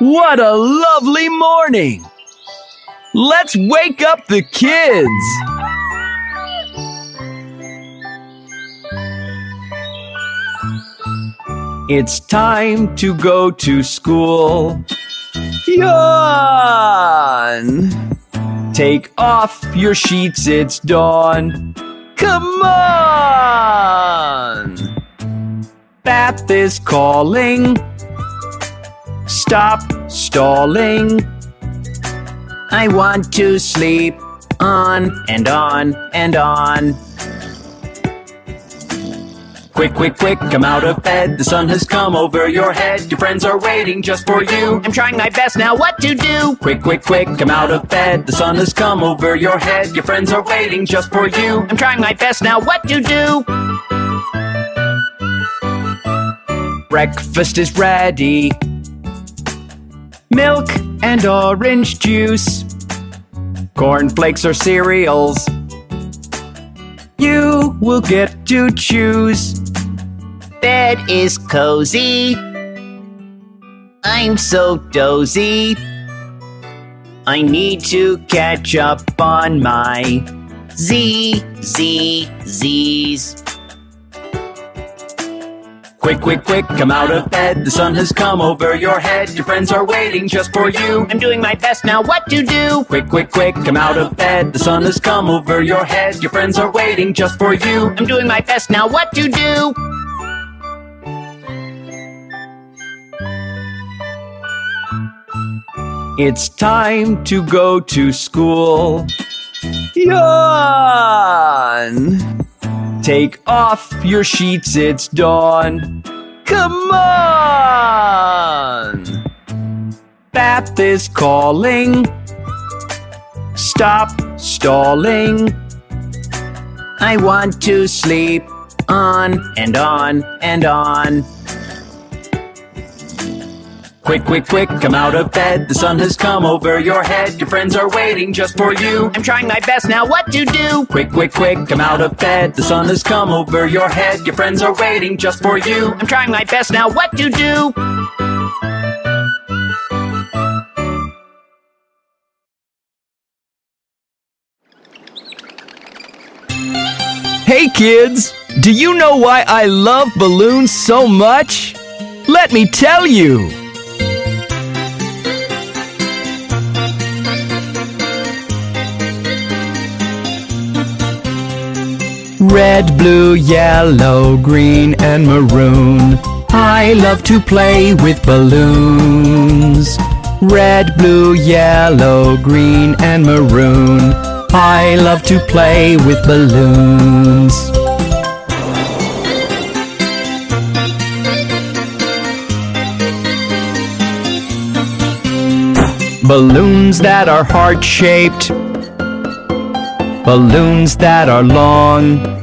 What a lovely morning! Let's wake up the kids! It's time to go to school. Yawn! Take off your sheets, it's dawn. Come on! Bath is calling. Stop stalling. I want to sleep on and on and on. Quick, quick, quick, come out of bed. The sun has come over your head. Your friends are waiting just for you. I'm trying my best now. What to do? Quick, quick, quick, come out of bed. The sun has come over your head. Your friends are waiting just for you. I'm trying my best now. What to do? Breakfast is ready. Milk and orange juice. Cornflakes or cereals. You will get to choose. Bed is cozy. I'm so dozy. I need to catch up on my Z, Z, Z's. Quick, quick, quick, come out of bed. The sun has come over your head. Your friends are waiting just for you. I'm doing my best now. What to do? Quick, quick, quick, come out of bed. The sun has come over your head. Your friends are waiting just for you. I'm doing my best now. What to do? It's time to go to school. Yawn! Take off your sheets, it's dawn. Come on! Bath is calling. Stop stalling. I want to sleep on and on and on. Quick, quick, quick, come out of bed. The sun has come over your head. Your friends are waiting just for you. I'm trying my best now. What to do? Quick, quick, quick, come out of bed. The sun has come over your head. Your friends are waiting just for you. I'm trying my best now. What to do? Hey kids! Do you know why I love balloons so much? Let me tell you! Red, blue, yellow, green, and maroon. I love to play with balloons. Red, blue, yellow, green, and maroon. I love to play with balloons. Balloons that are heart shaped. Balloons that are long.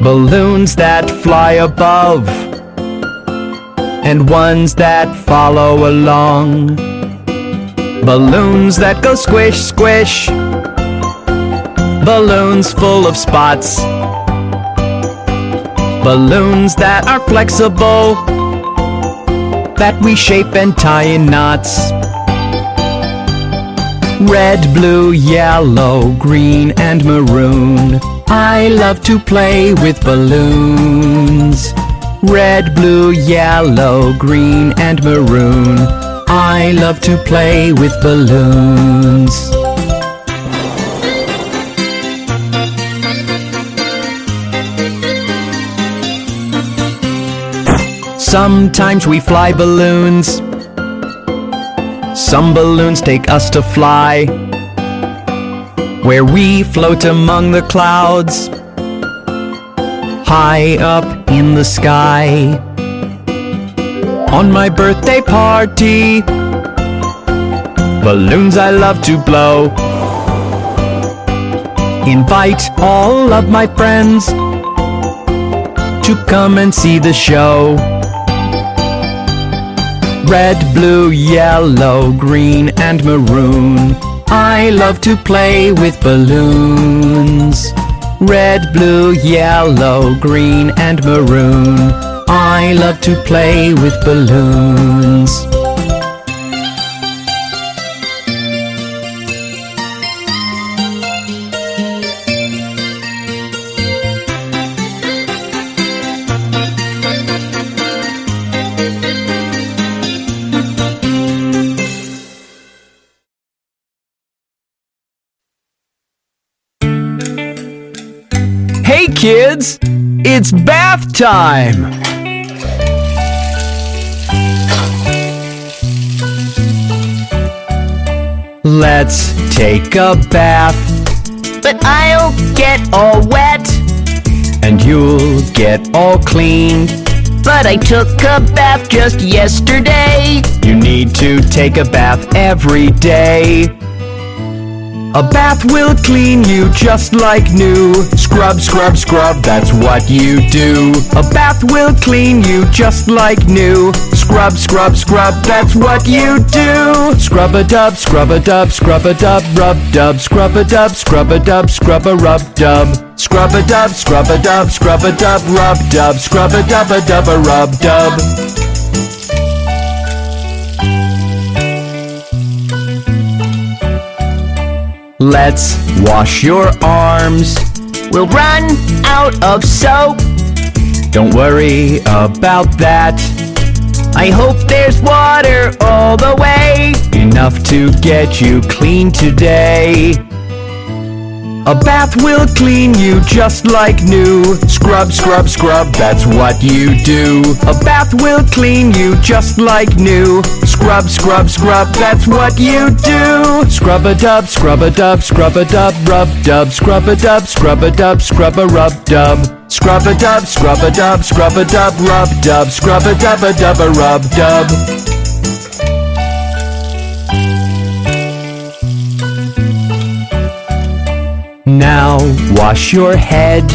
Balloons that fly above. And ones that follow along. Balloons that go squish, squish. Balloons full of spots. Balloons that are flexible. That we shape and tie in knots. Red, blue, yellow, green, and maroon. I love to play with balloons. Red, blue, yellow, green, and maroon. I love to play with balloons. Sometimes we fly balloons. Some balloons take us to fly. Where we float among the clouds. High up in the sky. On my birthday party. Balloons I love to blow. Invite all of my friends to come and see the show. Red, blue, yellow, green, and maroon. I love to play with balloons. Red, blue, yellow, green, and maroon. I love to play with balloons. Kids! It's bath time! Let's take a bath But I'll get all wet. and you'll get all clean. But I took a bath just yesterday. You need to take a bath every day. A bath will clean you just like new. Scrub, scrub, scrub, that's what you do. A bath will clean you just like new. Scrub, scrub, scrub, that's what you do. Scrub a dub, scrub a dub, scrub a dub, rub dub, scrub a dub, scrub a dub, scrub a rub dub. Scrub a dub, scrub a dub, scrub a dub, rub dub, scrub a dub a dub a rub dub. Let's wash your arms. We'll run out of soap. Don't worry about that. I hope there's water all the way. Enough to get you clean today. A bath will clean you just like new. Scrub, scrub, scrub, that's what you do. A bath will clean you just like new. Scrub, scrub, scrub, that's what you do. Scrub a dub, scrub a dub, scrub a dub, rub dub, scrub a dub, scrub a dub, scrub a rub dub. Scrub a dub, scrub a dub, scrub a dub, rub dub, scrub a dub a dub a rub dub. Now wash your head.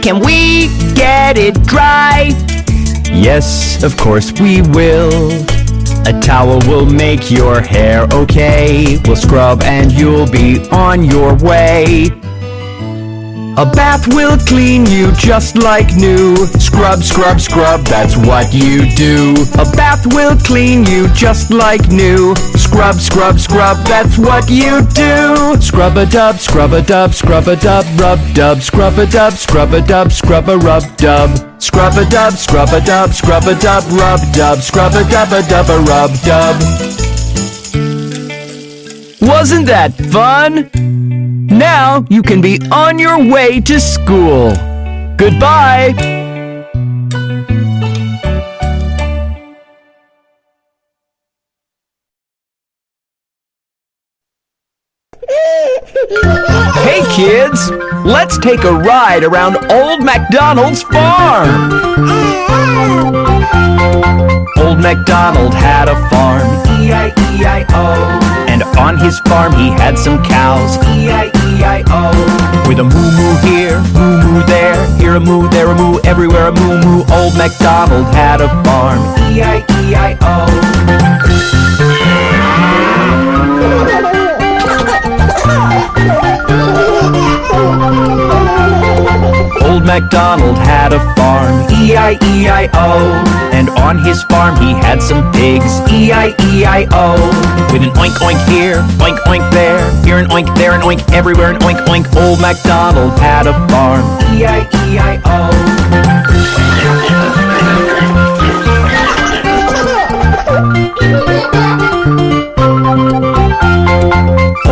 Can we get it dry? Yes, of course we will. A towel will make your hair okay. We'll scrub and you'll be on your way. A bath will clean you just like new. Scrub, scrub, scrub, that's what you do. A bath will clean you just like new. Scrub, scrub, scrub, that's what you do. Scrub a dub, scrub a dub, scrub a dub, rub dub, scrub a dub, scrub a dub, scrub a rub dub. Scrub a dub, scrub a dub, scrub a dub, rub dub, scrub a dub a dub a rub dub. Wasn't that fun? Now you can be on your way to school. Goodbye. Hey kids, let's take a ride around Old MacDonald's farm. Old MacDonald had a farm, E-I-E-I-O. And on his farm he had some cows, E-I-E-I-O. With a moo moo here, moo moo there, here a moo, there a moo, everywhere a moo moo. Old MacDonald had a farm, E-I-E-I-O. Old MacDonald had a farm, E-I-E-I-O. And on his farm he had some pigs, E-I-E-I-O. With an oink oink here, oink oink there, here an oink, there an oink, everywhere an oink oink. Old MacDonald had a farm, E-I-E-I-O.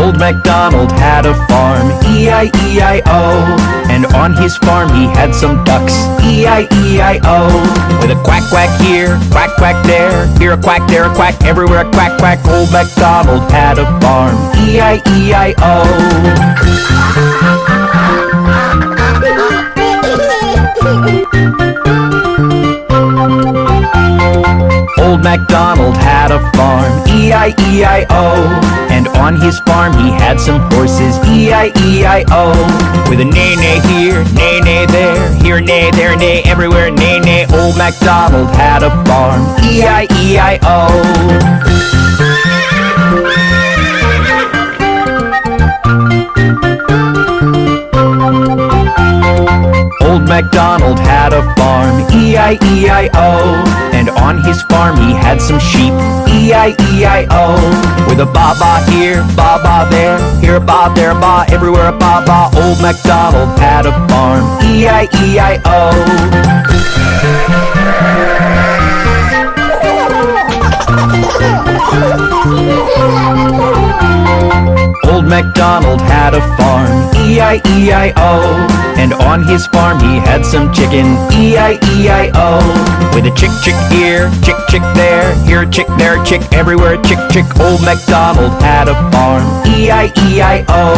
Old MacDonald had a farm, E-I-E-I-O. And on his farm he had some ducks, E-I-E-I-O. With a quack quack here, quack quack there, here a quack, there a quack, everywhere a quack quack. Old MacDonald had a farm, E-I-E-I-O. Old MacDonald had a farm, E-I-E-I-O. And on his farm he had some horses, E-I-E-I-O. With a neigh neigh here, neigh neigh there, here neigh, there neigh, everywhere neigh neigh. Old MacDonald had a farm, E-I-E-I-O. MacDonald had a farm, E-I-E-I-O. And on his farm he had some sheep, E-I-E-I-O. With a ba-ba here, ba-ba there, here a ba, there a ba, everywhere a ba-ba. Old MacDonald had a farm, E-I-E-I-O. Old MacDonald had a farm, E-I-E-I-O. And on his farm he had some chicken, E-I-E-I-O. With a chick, chick here, chick, chick there, here a chick, there chick, everywhere chick, chick. Old MacDonald had a farm, E-I-E-I-O.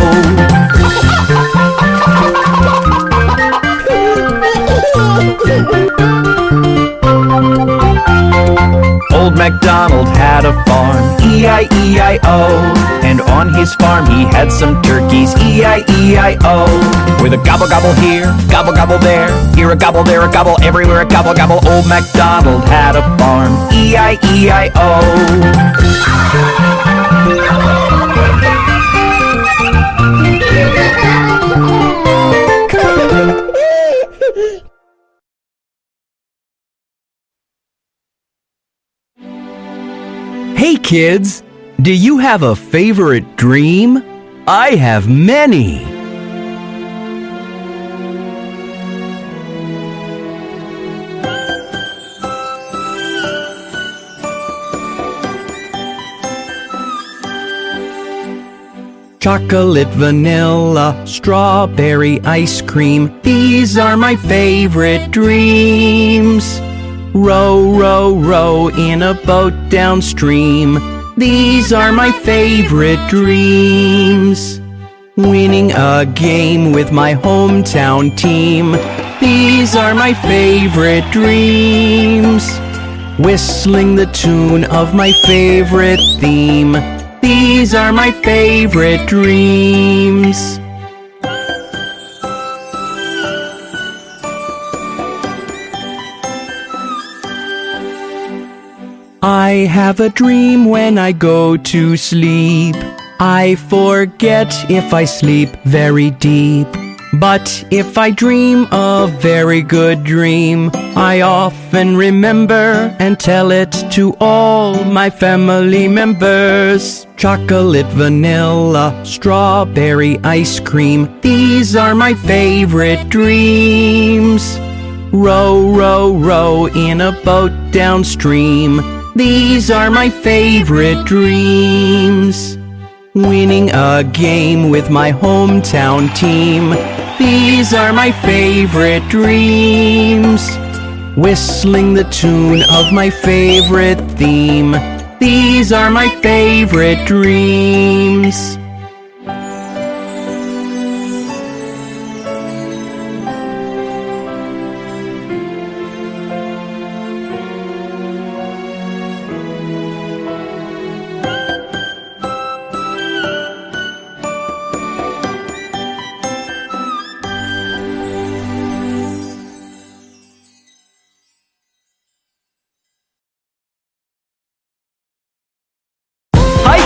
Old MacDonald had a farm, E-I-E-I-O. And on his farm he had some turkeys, E-I-E-I-O. With a gobble gobble here, gobble gobble there, here a gobble, there a gobble, everywhere a gobble gobble. Old MacDonald had a farm, E-I-E-I-O. Hey kids, do you have a favorite dream? I have many. Chocolate, vanilla, strawberry ice cream. These are my favorite dreams. Row, row, row in a boat downstream. These are my favorite dreams. Winning a game with my hometown team. These are my favorite dreams. Whistling the tune of my favorite theme. These are my favorite dreams. I have a dream when I go to sleep. I forget if I sleep very deep. But if I dream a very good dream, I often remember and tell it to all my family members. Chocolate, vanilla, strawberry ice cream, these are my favorite dreams. Row, row, row in a boat downstream. These are my favorite dreams. Winning a game with my hometown team. These are my favorite dreams. Whistling the tune of my favorite theme. These are my favorite dreams.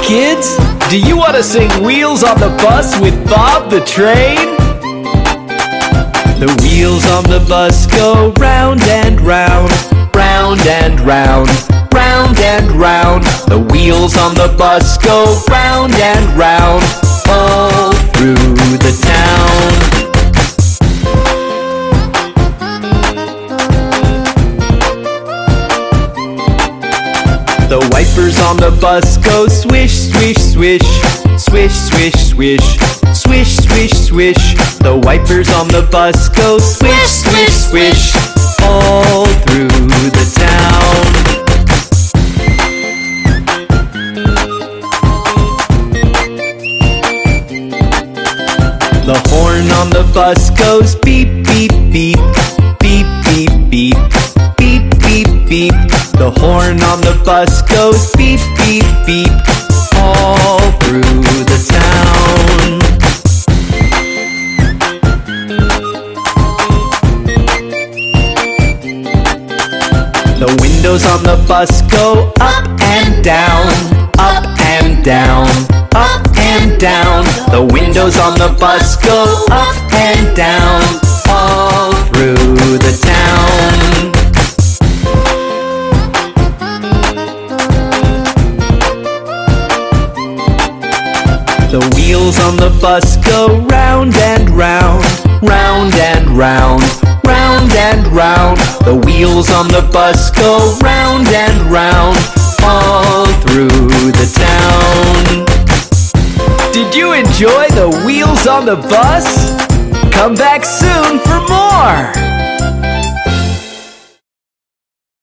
Kids! Do you want to sing Wheels on the Bus with Bob the Train? The wheels on the bus go round and round, round and round, round and round. The wheels on the bus go round and round, all through the town. The wipers on the bus go swish, swish, swish. Swish, swish, swish. Swish, swish, swish. The wipers on the bus go swish, swish, swish. All through the town. The horn on the bus goes beep, beep, beep. Beep, beep, beep. Beep, beep, beep. The horn on the bus goes beep, beep, beep, all through the town. The windows on the bus go up and down, up and down, up and down. The windows on the bus go up and down, all through the town. Wheels on the bus go round and round, round and round, round and round. The wheels on the bus go round and round, all through the town. Did you enjoy the wheels on the bus? Come back soon for more!